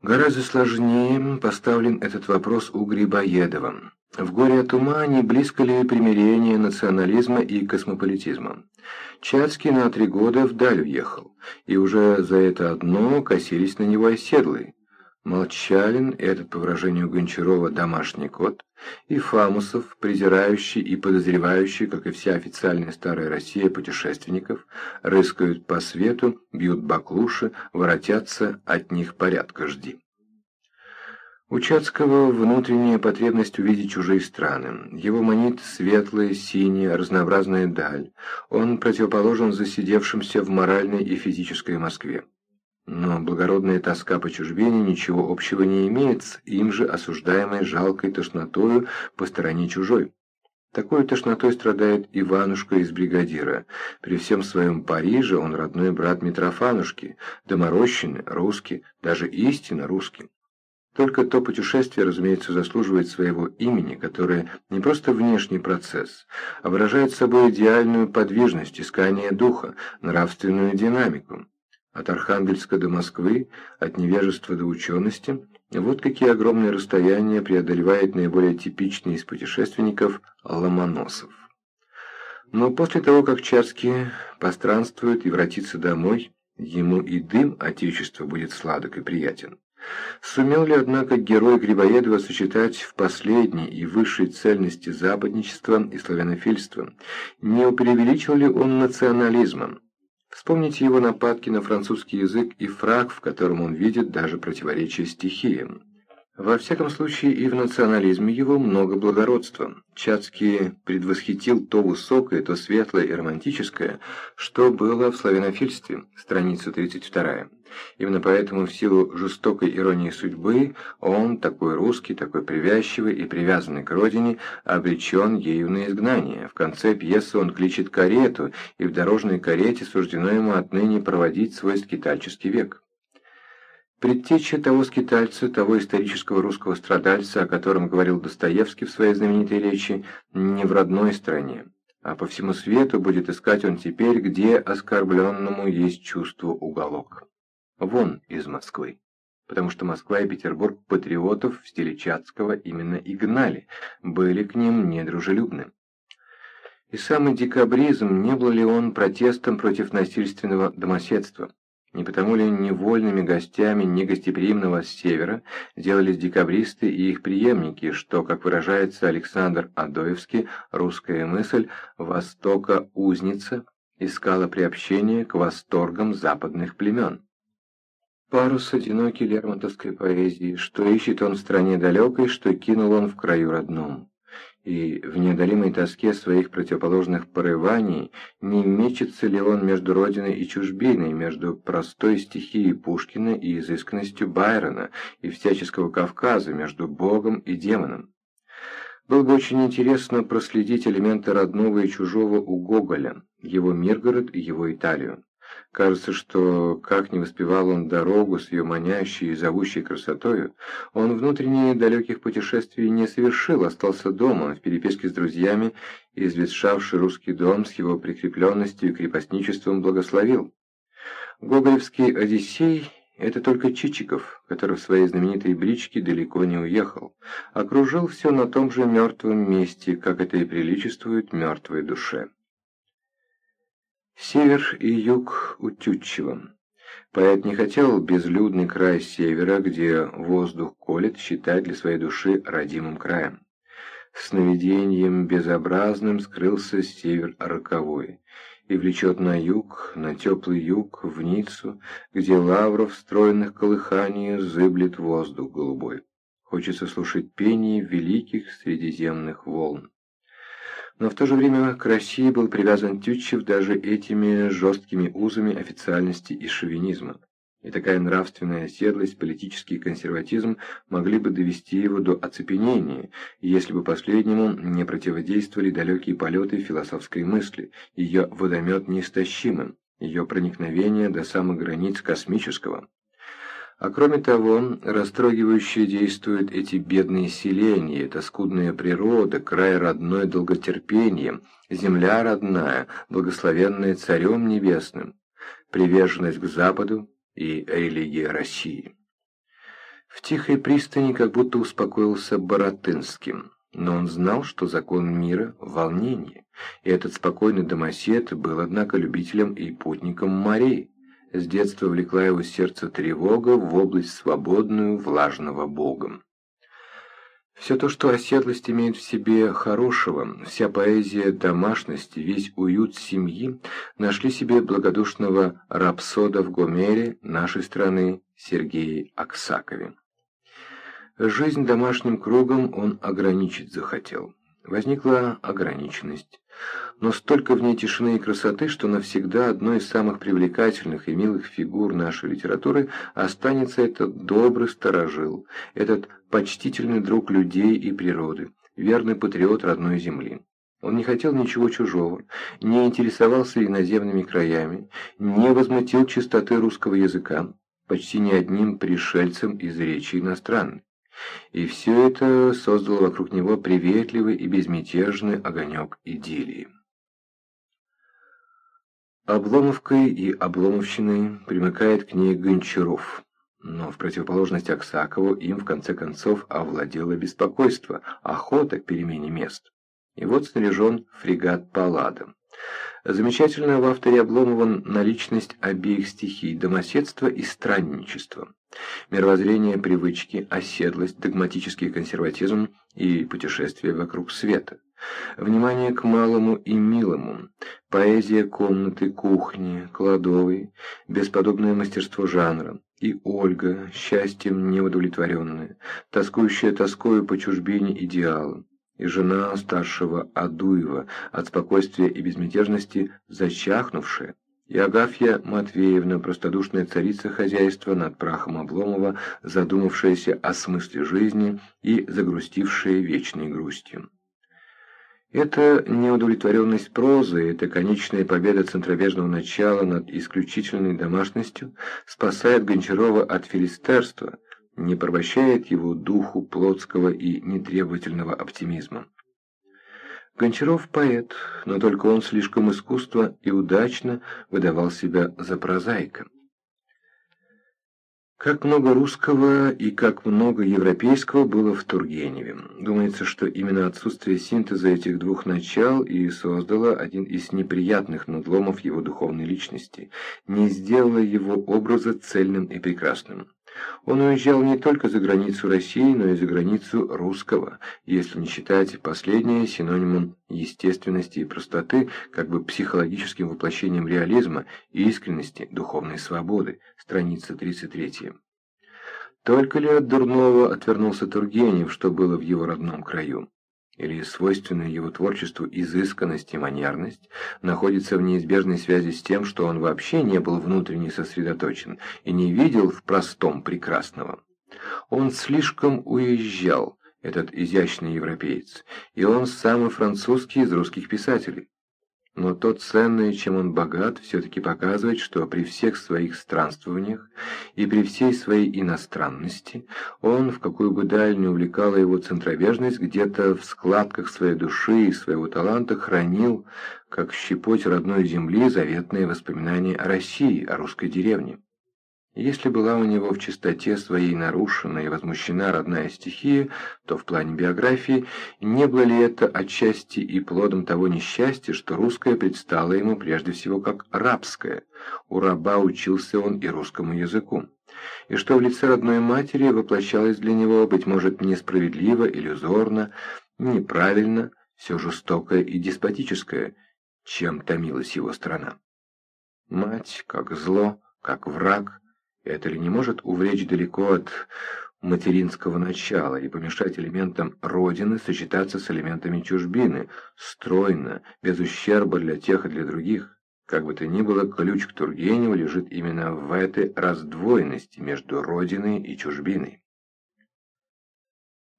Гораздо сложнее поставлен этот вопрос у Грибоедова. В «Горе от ума» не близко ли примирение национализма и космополитизма? Чацкий на три года вдаль уехал, и уже за это одно косились на него оседлые. Молчалин, этот, по выражению Гончарова, домашний кот, и Фамусов, презирающий и подозревающий, как и вся официальная старая Россия путешественников, рыскают по свету, бьют баклуши, воротятся, от них порядка жди. У Чацкого внутренняя потребность увидеть чужие страны. Его манит светлая, синяя, разнообразная даль. Он противоположен засидевшимся в моральной и физической Москве. Но благородная тоска по чужбине ничего общего не имеет с им же осуждаемой жалкой тошнотою по стороне чужой. Такой тошнотой страдает Иванушка из бригадира. При всем своем Париже он родной брат Митрофанушки, доморощенный, русский, даже истинно русский. Только то путешествие, разумеется, заслуживает своего имени, которое не просто внешний процесс, а выражает собой идеальную подвижность, искание духа, нравственную динамику. От Архангельска до Москвы, от невежества до учености, вот какие огромные расстояния преодолевает наиболее типичный из путешественников Ломоносов. Но после того, как Чацкий постранствует и вратится домой, ему и дым Отечества будет сладок и приятен. Сумел ли, однако, герой Грибоедова сочетать в последней и высшей цельности западничества и славянофильства? Не преувеличил ли он национализмом? Вспомните его нападки на французский язык и фраг, в котором он видит даже противоречие стихиям. Во всяком случае, и в национализме его много благородства. Чацкий предвосхитил то высокое, то светлое и романтическое, что было в славянофильстве, страница 32. Именно поэтому в силу жестокой иронии судьбы он, такой русский, такой привязчивый и привязанный к родине, обречен ею на изгнание. В конце пьесы он кличет карету, и в дорожной карете суждено ему отныне проводить свой скитальческий век. Предтеча того скитальца, того исторического русского страдальца, о котором говорил Достоевский в своей знаменитой речи, не в родной стране, а по всему свету будет искать он теперь, где оскорбленному есть чувство уголок. Вон из Москвы. Потому что Москва и Петербург патриотов в стиле Чацкого именно и гнали, были к ним недружелюбны. И самый декабризм, не был ли он протестом против насильственного домоседства? Не потому ли невольными гостями негостеприимного севера делались декабристы и их преемники, что, как выражается Александр Адоевский, русская мысль «Востока узница» искала приобщение к восторгам западных племен? Парус одинокий лермонтовской поэзии, что ищет он в стране далекой, что кинул он в краю родном и в неодолимой тоске своих противоположных порываний не мечется ли он между родиной и чужбиной, между простой стихией Пушкина и изысканностью Байрона, и всяческого Кавказа, между Богом и демоном. Было бы очень интересно проследить элементы родного и чужого у Гоголя, его Миргород и его Италию. Кажется, что, как не воспевал он дорогу с ее манящей и зовущей красотою, он внутренне далеких путешествий не совершил, остался дома, в переписке с друзьями, и изветшавший русский дом с его прикрепленностью и крепостничеством благословил. Гоголевский «Одиссей» — это только Чичиков, который в своей знаменитой бричке далеко не уехал, окружил все на том же мертвом месте, как это и приличествует мертвой душе. Север и юг у Тютчева. Поэт не хотел безлюдный край севера, где воздух колет, считать для своей души родимым краем. Сновидением безобразным скрылся север роковой и влечет на юг, на теплый юг, в Ниццу, где лавров стройных колыханий зыблет воздух голубой. Хочется слушать пение великих средиземных волн. Но в то же время к России был привязан Тютчев даже этими жесткими узами официальности и шовинизма. И такая нравственная оседлость, политический консерватизм могли бы довести его до оцепенения, если бы последнему не противодействовали далекие полеты философской мысли, ее водомет неистощимым, ее проникновение до самых границ космического. А кроме того, растрогивающе действуют эти бедные селения, эта скудная природа, край родной долготерпением, земля родная, благословенная Царем Небесным, приверженность к Западу и религия России. В тихой пристани как будто успокоился Боротынским, но он знал, что закон мира – волнение, и этот спокойный домосед был, однако, любителем и путником морей. С детства влекла его сердце тревога в область свободную, влажного Богом. Все то, что оседлость имеет в себе хорошего, вся поэзия домашности, весь уют семьи, нашли себе благодушного рапсода в Гомере нашей страны Сергее Аксакове. Жизнь домашним кругом он ограничить захотел. Возникла ограниченность. Но столько в ней тишины и красоты, что навсегда одной из самых привлекательных и милых фигур нашей литературы останется этот добрый сторожил, этот почтительный друг людей и природы, верный патриот родной земли. Он не хотел ничего чужого, не интересовался иноземными краями, не возмутил чистоты русского языка, почти ни одним пришельцем из речи иностранной. И все это создало вокруг него приветливый и безмятежный огонек идиллии. Обломовкой и Обломовщиной примыкает к ней Гончаров, но в противоположность Аксакову им в конце концов овладело беспокойство, охота к перемене мест. И вот снаряжен фрегат Паллада. Замечательная в авторе Обломова наличность обеих стихий – домоседства и странничества. Мировоззрение, привычки, оседлость, догматический консерватизм и путешествие вокруг света. Внимание к малому и милому, поэзия комнаты, кухни, кладовой, бесподобное мастерство жанра, и Ольга, счастьем неудовлетворенная, тоскующая тоскою по чужбине идеала, и жена старшего Адуева, от спокойствия и безмятежности зачахнувшая, и Агафья Матвеевна, простодушная царица хозяйства над прахом Обломова, задумавшаяся о смысле жизни и загрустившая вечной грустью. Эта неудовлетворенность прозы, эта конечная победа центробежного начала над исключительной домашностью спасает Гончарова от филистерства, не порабощает его духу плотского и нетребовательного оптимизма. Гончаров поэт, но только он слишком искусно и удачно выдавал себя за прозаика. Как много русского и как много европейского было в Тургеневе. Думается, что именно отсутствие синтеза этих двух начал и создало один из неприятных надломов его духовной личности, не сделало его образа цельным и прекрасным. Он уезжал не только за границу России, но и за границу русского, если не считать последнее синонимом естественности и простоты, как бы психологическим воплощением реализма и искренности духовной свободы, страница 33. Только ли от дурного отвернулся Тургенев, что было в его родном краю? Или свойственная его творчеству изысканность и манерность, находится в неизбежной связи с тем, что он вообще не был внутренне сосредоточен и не видел в простом прекрасного. Он слишком уезжал, этот изящный европеец, и он самый французский из русских писателей. Но то ценное, чем он богат, все-таки показывает, что при всех своих странствованиях и при всей своей иностранности он, в какую бы даль не увлекала его центробежность, где-то в складках своей души и своего таланта хранил, как щепоть родной земли, заветные воспоминания о России, о русской деревне. Если была у него в чистоте своей нарушена и возмущена родная стихия, то в плане биографии не было ли это отчасти и плодом того несчастья, что русское предстало ему прежде всего как рабское, у раба учился он и русскому языку, и что в лице родной матери воплощалось для него, быть может, несправедливо, иллюзорно, неправильно, все жестокое и деспотическое, чем томилась его страна. Мать, как зло, как враг, это ли не может увлечь далеко от материнского начала и помешать элементам Родины сочетаться с элементами чужбины, стройно, без ущерба для тех и для других? Как бы то ни было, ключ к Тургеневу лежит именно в этой раздвоенности между Родиной и чужбиной.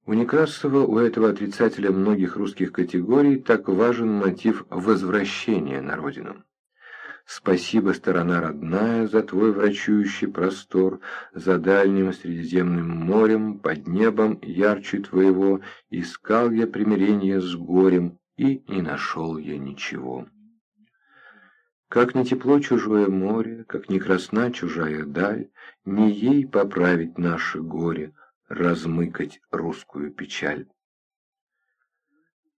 У Некрасова, у этого отрицателя многих русских категорий, так важен мотив возвращения на родину. Спасибо, сторона родная, за твой врачующий простор, за дальним Средиземным морем, под небом ярче твоего, искал я примирение с горем, и не нашел я ничего. Как не тепло чужое море, как не красна чужая даль, не ей поправить наше горе, размыкать русскую печаль.